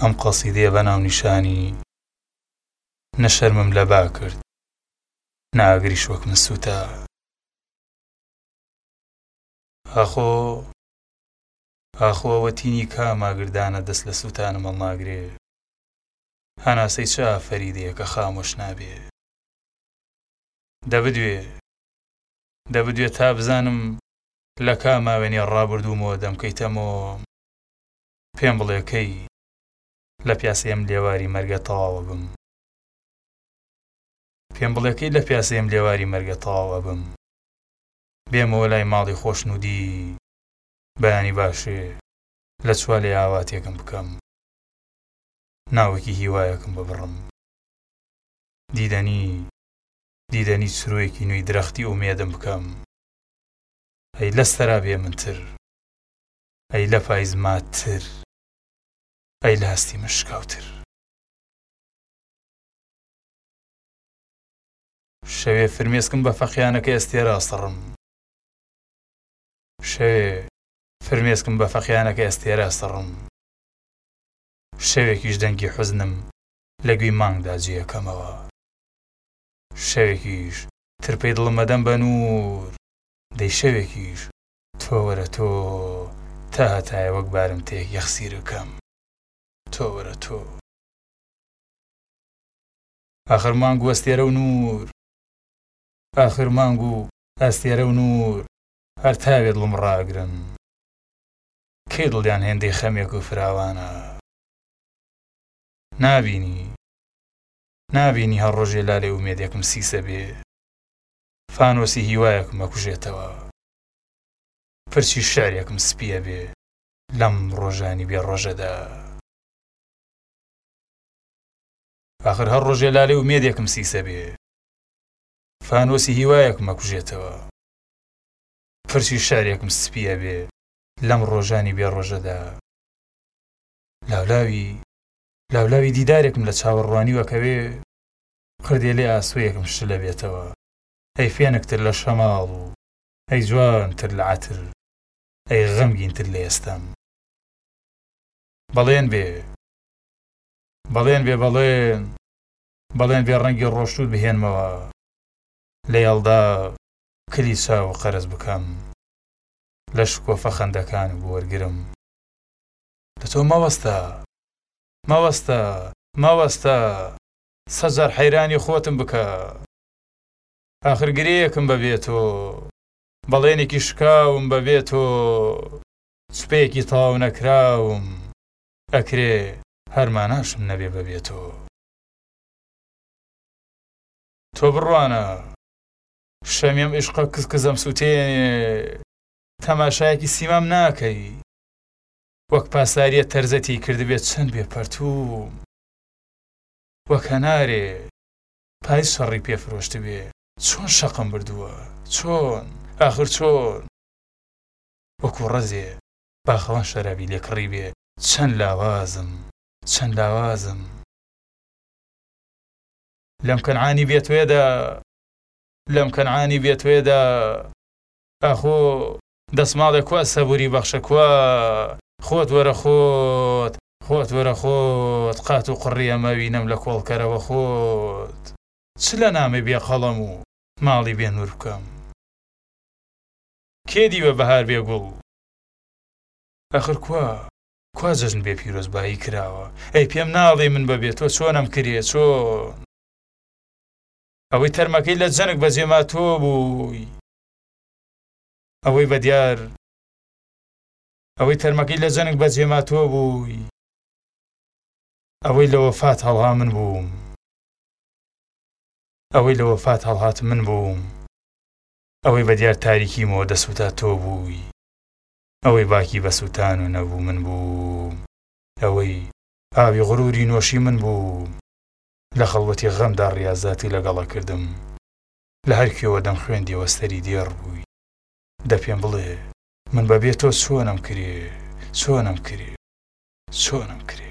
ئەم قەسیدەیە بە ناونیشانی نە شەرمم لە با کرد، نە ئاگریش وەک من سووتا. ئاخۆ ئاخۆ ئەوە تینی کام ئاگردانە دەست لە سووتانم هەڵناگرێ؟ هەناسەی چ ئافەریدەیە کە خامۆش نابێ؟ دەبدوێ دەبدوێ تا بزانم لە کام ئاوێنەی ڕابردوومەوە دەمکەیتە مۆم؟ پێم بڵێ کەی لە پیاسەی ئەم لێواری مەرگە تەواو ئەبم پێم بڵێ کەی لە پیاسەی ئەم لێواری مەرگە تەواو ئەبم بێمەوە لای ماڵی خۆشنودی بەیانی باشێ لە چوالێ ئاواتێکم بکەم ناوەکی هیوایەکم ببڕم دیدەنی دیدەنی سروێکی نوێی درەختی ئومێدم بکەم ئەی لەستەرا بێ منتر ئەی لە پایز ماتتر ئەی لە هەستی مشکاوتر. شەوێ فرمێسکم بە فەقیانەکەی ئەستێرە ئەسڕم. شەوێ فرمێسکم بە فەقیانەکەی ئەستێرە ئەسڕم. شەوێکیش دەنگی حوزنم لە گوێی مانگدا جێ ئەکەمەوە. شەوێکیش ترپەی دڵم ئەدەم بە نوور. دەی شەوێکیش تۆ وەرە تۆ تا هەتایە وەک بارمتەیەک یەخسیربکەم تۆ وەرە تۆ. ئاخر مانگ و ئەستێرە و نوور. ئاخر مانگ و ئەستێرە و نوور هەر تاوێ دڵم ڕاگرن کەی دڵیان هێندەی خەمێک و فراوانە نابینی نابینی هەر ڕۆژێ لالێ ئومێدێکم سیسە بێ فانۆسی هیوایەکم ئەکوژێتەوە پرچی شعرێکم سپی ئەبێ لەم ڕۆژانی بێ ڕۆژەدا ئاخر هەر ڕۆژێ لالەی ئومێدێکم سیسە بێ فانۆسی هیوایەکم ئەکوژێتەوە پرچی شعرێکم سپی ئەبێ لەم ڕۆژانی بێ ڕۆژەدا لاولاوی لاولاوی دیدارێکم لە چاوەڕوانیوەکەوێ قردێ لێ ئاسوویەکم شلە بێتەوە ئەی فێنک تر لە شەماڵ و ئەی جوان تر لە عەتر ئەی غەمگین تر لە ئێستەم بەڵێن بێ بەڵێن بێ بەڵێن بەڵێن بێ ڕەنگی ڕۆشتوت بهێنمەوە لە یەڵدا کلی چاو و قەرەز بکەم لە شکۆفە خەندەکانم بۆ وەرگرم لە تۆ مەوەستە مەوەستە مەوەستە سەد جار حەیرانی خۆتم بکە ئاخر گرێیەکم بەبێ تۆ بەڵێنێکی شکاوم بەبێ تۆ سوپێکی تەواو نەکراوم ئەکرێ هەر ماناشم نەبێ بەبێ تۆ تۆ بڕوانە شەمیم ئیشقە کز کزەم سوتێنێ تەماشایەکی سیمام ناکەی وەک پاساریە تەرزەتی کردبێت چەند بێ پەرتوو وەک هەنارێ پای شەڕی پێ فرۆشتبێ چۆن شەقم بردووە چۆن ئاخر چۆن وەکوو ڕەزێ باخەوان شەرابی لێ کڕیبێ چەن لاوازم چەن لاوازم لەم کەنعانی بێ تۆێدا لەم کەنعانی بێ تۆێدا ئاخۆ دەسماڵێ کوا سەبوری بەخشە کوا خۆت وەرە خۆت خۆت وەرە خۆت قات و قڕی ئەمە وینەم لە کۆڵ کەرەوە خۆت چ لە نامەی بێ قەڵەم و ماڵی بێ نور بکەم کێ دیوە بەهار بێ گوڵ ئەخر کوا کوا جەژن بێ پیرۆز بایی کراوە ئەی پێم ناڵێی من بە بێ تۆ چۆنم کرێ چۆن ئەوەی تەرمەکەی لە جەنگ بەجێ ما تۆ بووی. ئەوەی بە دیار ئەوەی تەرمەکەی لە جەنگ بە جێ ماتۆ بووی ئەوەی لە وەفات هەڵها من بووم ئەوەی لە وەفات هەڵهات من بووم ئەوەی بە دیار تاریکی مۆ دەسوتا تۆ بووی ئەوەی باکی بە سووتان و نەبوو من بووم ئەوەی ئاوی غروری نۆشی من بووم لە خەڵوەتی غەمدا ڕیازاتی لەگەڵە کردم لە هەر کوێوە دەم خوێندیەوە سەری دێڕ بووی دە پێم بڵێ من بە بێ تۆ چۆنم کرێ چۆنم کرێ چۆنم کرێ.